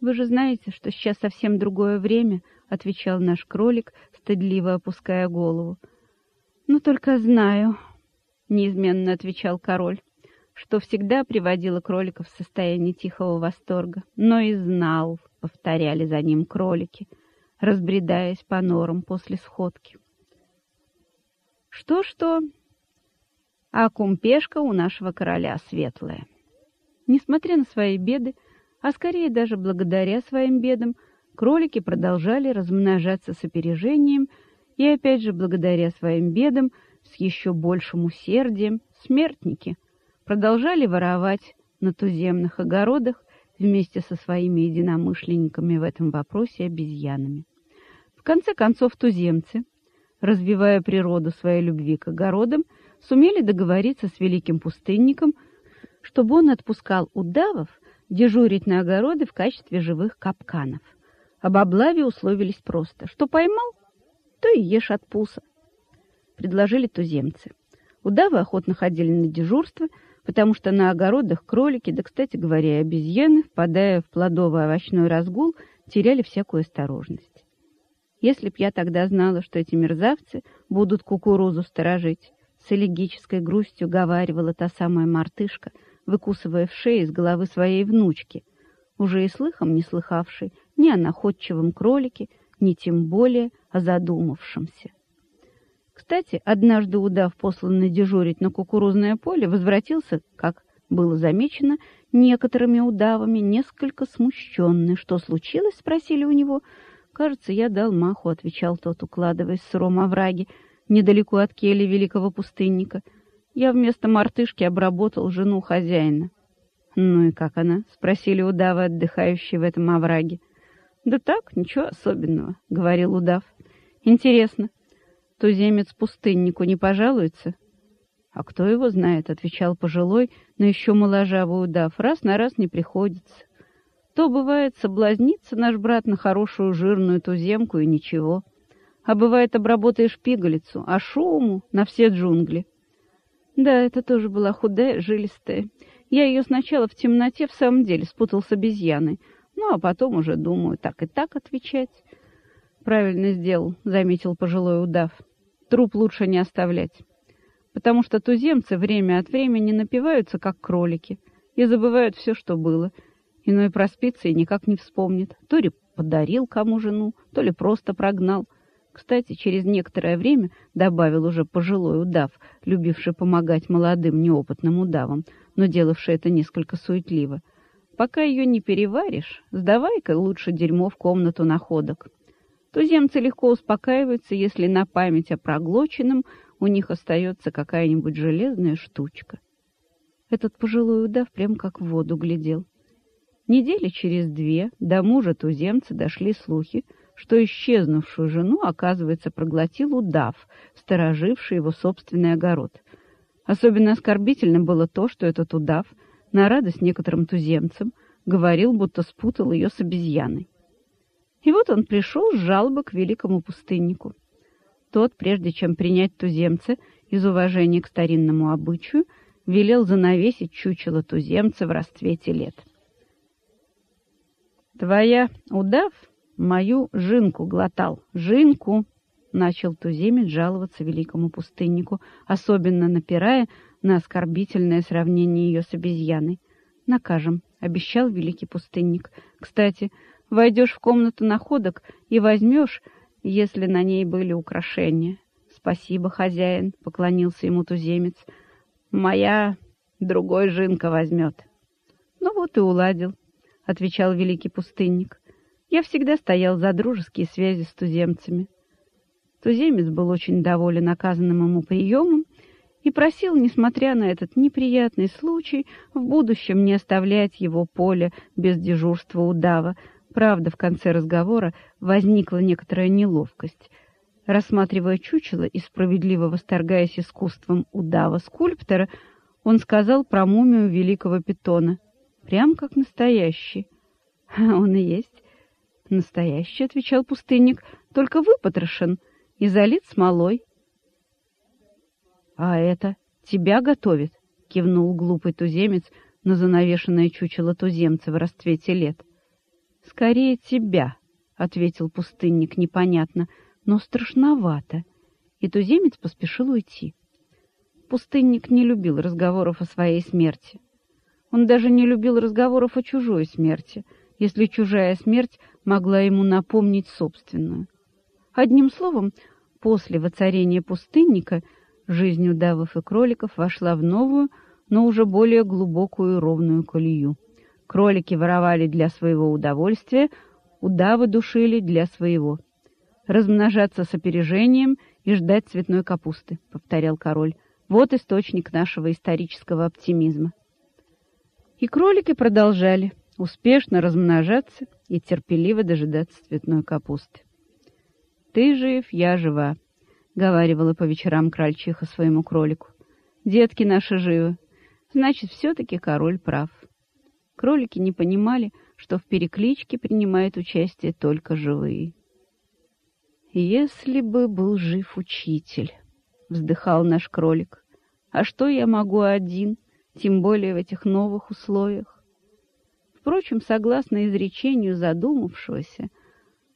Вы же знаете, что сейчас совсем другое время, отвечал наш кролик, стыдливо опуская голову. Ну только знаю, неизменно отвечал король, что всегда приводило кроликов в состояние тихого восторга, но и знал, повторяли за ним кролики, разбредаясь по норам после сходки. Что-что, а кумпешка у нашего короля светлая. Несмотря на свои беды, а скорее даже благодаря своим бедам, кролики продолжали размножаться с опережением, и опять же благодаря своим бедам, с еще большим усердием, смертники продолжали воровать на туземных огородах вместе со своими единомышленниками в этом вопросе обезьянами. В конце концов, туземцы, развивая природу своей любви к огородам, сумели договориться с великим пустынником, чтобы он отпускал удавов дежурить на огороды в качестве живых капканов. Об облаве условились просто. Что поймал, то и ешь от пуса. Предложили туземцы. Удавы охотно ходили на дежурство, потому что на огородах кролики, да, кстати говоря, и обезьяны, впадая в плодово-овощной разгул, теряли всякую осторожность. Если б я тогда знала, что эти мерзавцы будут кукурузу сторожить, с элегической грустью говаривала та самая мартышка, выкусывая в шее с головы своей внучки, уже и слыхом не слыхавшей ни о находчивом кролике, ни тем более о задумавшемся. Кстати, однажды удав, посланный дежурить на кукурузное поле, возвратился, как было замечено, некоторыми удавами, несколько смущенный. «Что случилось?» — спросили у него. «Кажется, я дал маху», — отвечал тот, укладываясь в сыром овраге, недалеко от кельи великого пустынника — я вместо мартышки обработал жену хозяина. «Ну и как она?» — спросили удавы, отдыхающие в этом овраге. «Да так, ничего особенного», — говорил удав. «Интересно, туземец пустыннику не пожалуется?» «А кто его знает?» — отвечал пожилой, но еще моложавый удав. «Раз на раз не приходится. То, бывает, соблазнится наш брат на хорошую жирную туземку и ничего. А бывает, обработаешь пигалицу, а шуму на все джунгли». Да, это тоже была худая, жилистая. Я ее сначала в темноте в самом деле спутал с обезьяной, ну а потом уже думаю, так и так отвечать. Правильно сделал, заметил пожилой удав. Труп лучше не оставлять, потому что туземцы время от времени напиваются как кролики и забывают все, что было. Иной проспится и никак не вспомнит. То ли подарил кому жену, то ли просто прогнал. Кстати, через некоторое время добавил уже пожилой удав, любивший помогать молодым неопытным удавам, но делавший это несколько суетливо. Пока ее не переваришь, сдавай-ка лучше дерьмо в комнату находок. Туземцы легко успокаиваются, если на память о проглоченном у них остается какая-нибудь железная штучка. Этот пожилой удав прям как в воду глядел. Недели через две до мужа туземца дошли слухи, что исчезнувшую жену, оказывается, проглотил удав, стороживший его собственный огород. Особенно оскорбительно было то, что этот удав, на радость некоторым туземцам, говорил, будто спутал ее с обезьяной. И вот он пришел с жалобой к великому пустыннику. Тот, прежде чем принять туземца из уважения к старинному обычаю, велел занавесить чучело туземца в расцвете лет. «Твоя удав Мою жинку глотал. Жинку, начал туземец жаловаться великому пустыннику, особенно напирая на оскорбительное сравнение ее с обезьяной. Накажем, обещал великий пустынник. Кстати, войдешь в комнату находок и возьмешь, если на ней были украшения. Спасибо, хозяин, поклонился ему туземец. Моя другой жинка возьмет. Ну вот и уладил, отвечал великий пустынник. Я всегда стоял за дружеские связи с туземцами. Туземец был очень доволен оказанным ему приемом и просил, несмотря на этот неприятный случай, в будущем не оставлять его поле без дежурства удава. Правда, в конце разговора возникла некоторая неловкость. Рассматривая чучело и справедливо восторгаясь искусством удава-скульптора, он сказал про мумию великого питона. Прям как настоящий. Он и есть. Настоящий, отвечал пустынник, только выпотрошен и залит смолой. А это тебя готовит, кивнул глупый туземец на занавешенное чучело туземца в расцвете лет. Скорее тебя, ответил пустынник непонятно, но страшновато. И туземец поспешил уйти. Пустынник не любил разговоров о своей смерти. Он даже не любил разговоров о чужой смерти, если чужая смерть могла ему напомнить собственную. Одним словом, после воцарения пустынника жизнь удавов и кроликов вошла в новую, но уже более глубокую и ровную колею. Кролики воровали для своего удовольствия, удавы душили для своего. Размножаться с опережением и ждать цветной капусты, повторял король. Вот источник нашего исторического оптимизма. И кролики продолжали успешно размножаться и терпеливо дожидаться цветной капусты. «Ты жив, я жива», — говаривала по вечерам крольчиха своему кролику. «Детки наши живы. Значит, все-таки король прав». Кролики не понимали, что в перекличке принимают участие только живые. «Если бы был жив учитель», — вздыхал наш кролик, — «а что я могу один, тем более в этих новых условиях?» Впрочем, согласно изречению задумавшегося,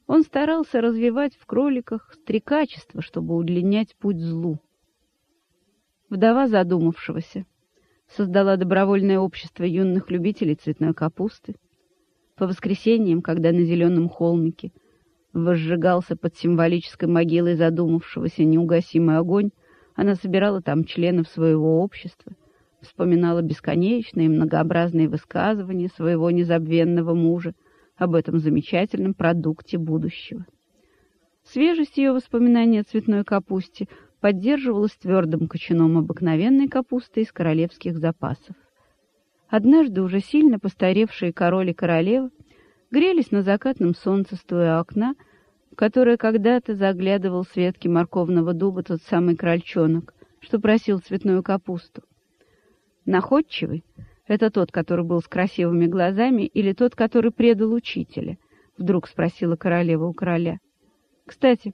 он старался развивать в кроликах три качества, чтобы удлинять путь злу. Вдова задумавшегося создала добровольное общество юных любителей цветной капусты. По воскресеньям, когда на зеленом холмике возжигался под символической могилой задумавшегося неугасимый огонь, она собирала там членов своего общества, вспоминала бесконечные многообразные высказывания своего незабвенного мужа об этом замечательном продукте будущего. Свежесть ее воспоминаний о цветной капусте поддерживалась твердым кочаном обыкновенной капусты из королевских запасов. Однажды уже сильно постаревшие король и королева грелись на закатном солнце, стоя у окна, в которое когда-то заглядывал с ветки морковного дуба тот самый крольчонок, что просил цветную капусту. Находчивый — это тот, который был с красивыми глазами, или тот, который предал учителя? — вдруг спросила королева у короля. — Кстати,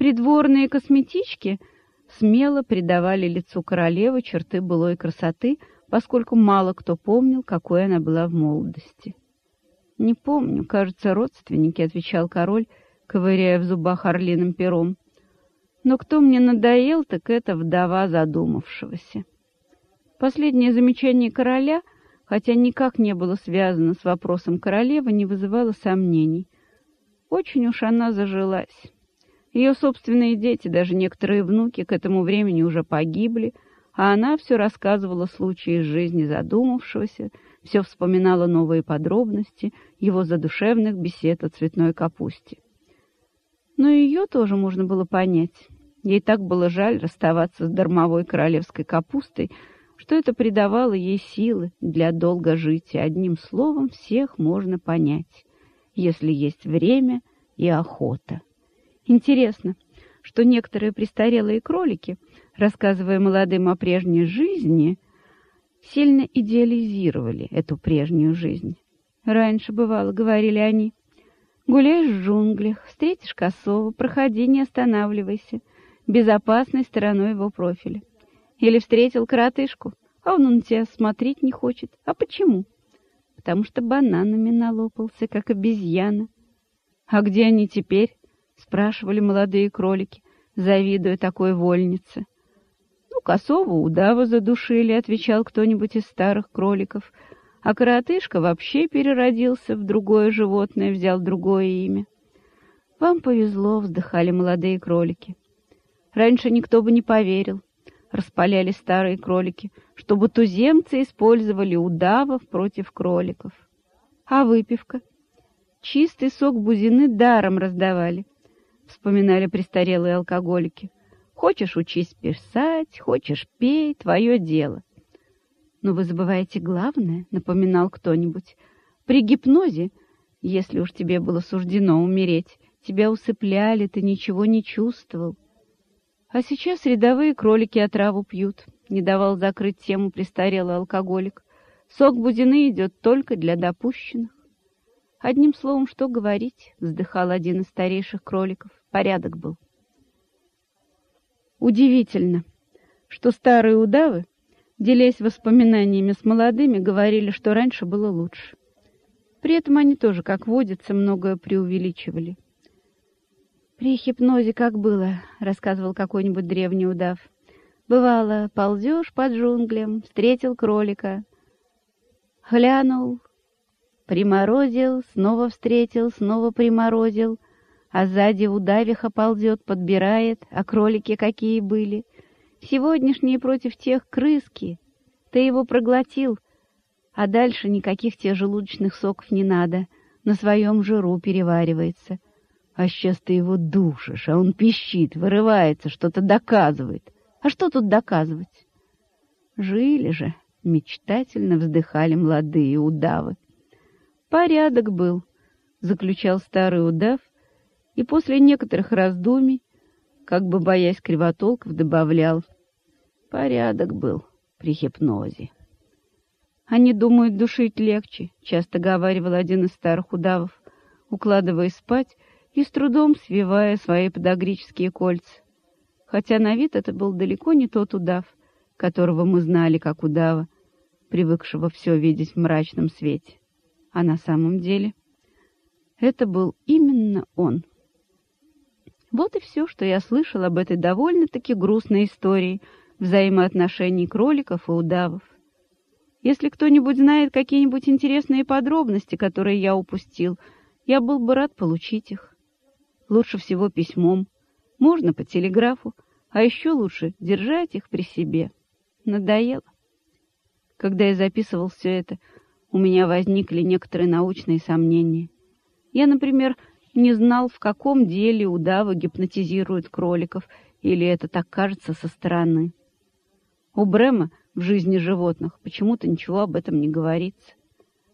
Придворные косметички смело придавали лицу королевы черты былой красоты, поскольку мало кто помнил, какой она была в молодости. «Не помню, кажется, родственники», — отвечал король, ковыряя в зубах орлиным пером. «Но кто мне надоел, так это вдова задумавшегося». Последнее замечание короля, хотя никак не было связано с вопросом королевы, не вызывало сомнений. Очень уж она зажилась. Ее собственные дети, даже некоторые внуки, к этому времени уже погибли, а она все рассказывала случаи из жизни задумавшегося, все вспоминала новые подробности его задушевных бесед о цветной капусте. Но ее тоже можно было понять. Ей так было жаль расставаться с дармовой королевской капустой, что это придавало ей силы для долгожития. Одним словом, всех можно понять, если есть время и охота. Интересно, что некоторые престарелые кролики, рассказывая молодым о прежней жизни, сильно идеализировали эту прежнюю жизнь. Раньше, бывало, говорили они, «Гуляешь в джунглях, встретишь косого, проходи, не останавливайся, безопасной стороной его профиля. Или встретил коротышку, а он на тебя смотреть не хочет. А почему? Потому что бананами налопался, как обезьяна. А где они теперь? спрашивали молодые кролики, завидуя такой вольнице. Ну, косову удава задушили, отвечал кто-нибудь из старых кроликов, а коротышка вообще переродился в другое животное, взял другое имя. Вам повезло, вздыхали молодые кролики. Раньше никто бы не поверил, распаляли старые кролики, чтобы туземцы использовали удавов против кроликов. А выпивка? Чистый сок бузины даром раздавали вспоминали престарелые алкоголики. Хочешь учись писать, хочешь пей, твое дело. Но вы забываете главное, напоминал кто-нибудь. При гипнозе, если уж тебе было суждено умереть, тебя усыпляли, ты ничего не чувствовал. А сейчас рядовые кролики отраву пьют, не давал закрыть тему престарелый алкоголик. Сок бузины идет только для допущенных. Одним словом, что говорить, вздыхал один из старейших кроликов. Порядок был. Удивительно, что старые удавы, делясь воспоминаниями с молодыми, говорили, что раньше было лучше. При этом они тоже, как водится, многое преувеличивали. «При хипнозе как было?» — рассказывал какой-нибудь древний удав. «Бывало, ползешь по джунглям, встретил кролика, глянул, приморозил, снова встретил, снова приморозил, а сзади удавиха ползет, подбирает, а кролики какие были. Сегодняшние против тех крыски. Ты его проглотил, а дальше никаких тебе желудочных соков не надо, на своем жиру переваривается». А сейчас ты его душишь, а он пищит, вырывается, что-то доказывает. А что тут доказывать? Жили же, мечтательно вздыхали молодые удавы. Порядок был, заключал старый удав, и после некоторых раздумий, как бы боясь кривотолков, добавлял. Порядок был при хипнозе. Они думают, душить легче, часто говаривал один из старых удавов, укладываясь спать и с трудом свивая свои подогрические кольца. Хотя на вид это был далеко не тот удав, которого мы знали как удава, привыкшего все видеть в мрачном свете. А на самом деле это был именно он. Вот и все, что я слышал об этой довольно-таки грустной истории взаимоотношений кроликов и удавов. Если кто-нибудь знает какие-нибудь интересные подробности, которые я упустил, я был бы рад получить их. Лучше всего письмом, можно по телеграфу, а еще лучше держать их при себе. Надоело. Когда я записывал все это, у меня возникли некоторые научные сомнения. Я, например, не знал, в каком деле удавы гипнотизируют кроликов, или это так кажется со стороны. У Брема в жизни животных почему-то ничего об этом не говорится.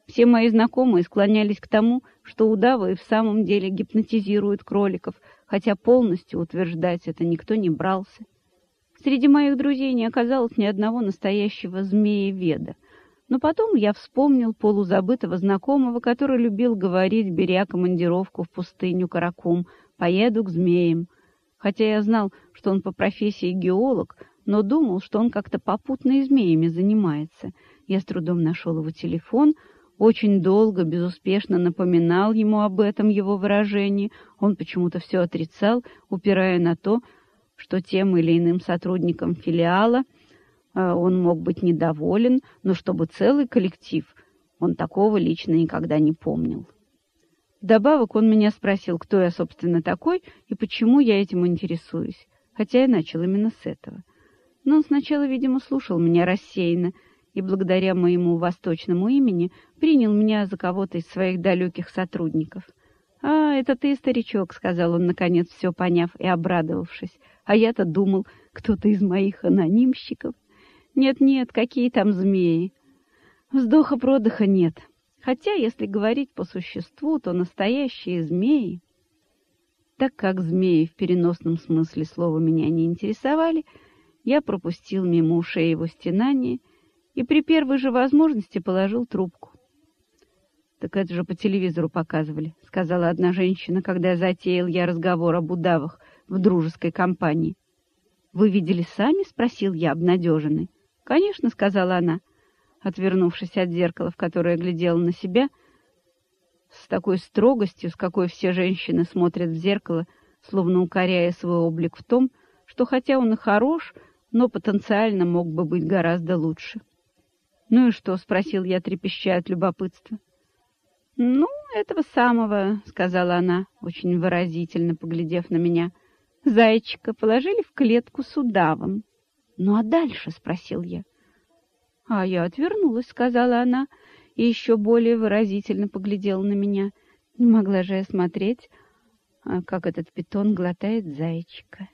Все мои знакомые склонялись к тому, что удавы в самом деле гипнотизируют кроликов, хотя полностью утверждать это никто не брался. Среди моих друзей не оказалось ни одного настоящего змееведа. Но потом я вспомнил полузабытого знакомого, который любил говорить, беря командировку в пустыню Каракум, «Поеду к змеям». Хотя я знал, что он по профессии геолог, но думал, что он как-то попутно и змеями занимается. Я с трудом нашел его телефон — очень долго безуспешно напоминал ему об этом его выражении. Он почему-то все отрицал, упирая на то, что тем или иным сотрудникам филиала э, он мог быть недоволен, но чтобы целый коллектив, он такого лично никогда не помнил. Вдобавок он меня спросил, кто я, собственно, такой и почему я этим интересуюсь, хотя я начал именно с этого. Но он сначала, видимо, слушал меня рассеянно, и благодаря моему восточному имени принял меня за кого-то из своих далеких сотрудников. «А, это ты, старичок», — сказал он, наконец, все поняв и обрадовавшись. «А я-то думал, кто-то из моих анонимщиков. Нет-нет, какие там змеи. Вздоха-продыха нет. Хотя, если говорить по существу, то настоящие змеи...» Так как змеи в переносном смысле слова меня не интересовали, я пропустил мимо ушей его стенания — и при первой же возможности положил трубку. «Так это же по телевизору показывали», — сказала одна женщина, когда затеял я разговор об удавах в дружеской компании. «Вы видели сами?» — спросил я, обнадеженный. «Конечно», — сказала она, отвернувшись от зеркала, в которое глядела на себя, с такой строгостью, с какой все женщины смотрят в зеркало, словно укоряя свой облик в том, что хотя он и хорош, но потенциально мог бы быть гораздо лучше. «Ну и что?» — спросил я, трепеща от любопытства. «Ну, этого самого», — сказала она, очень выразительно поглядев на меня. «Зайчика положили в клетку с удавом». «Ну а дальше?» — спросил я. «А я отвернулась», — сказала она, и еще более выразительно поглядела на меня. Не могла же я смотреть, а как этот питон глотает зайчика.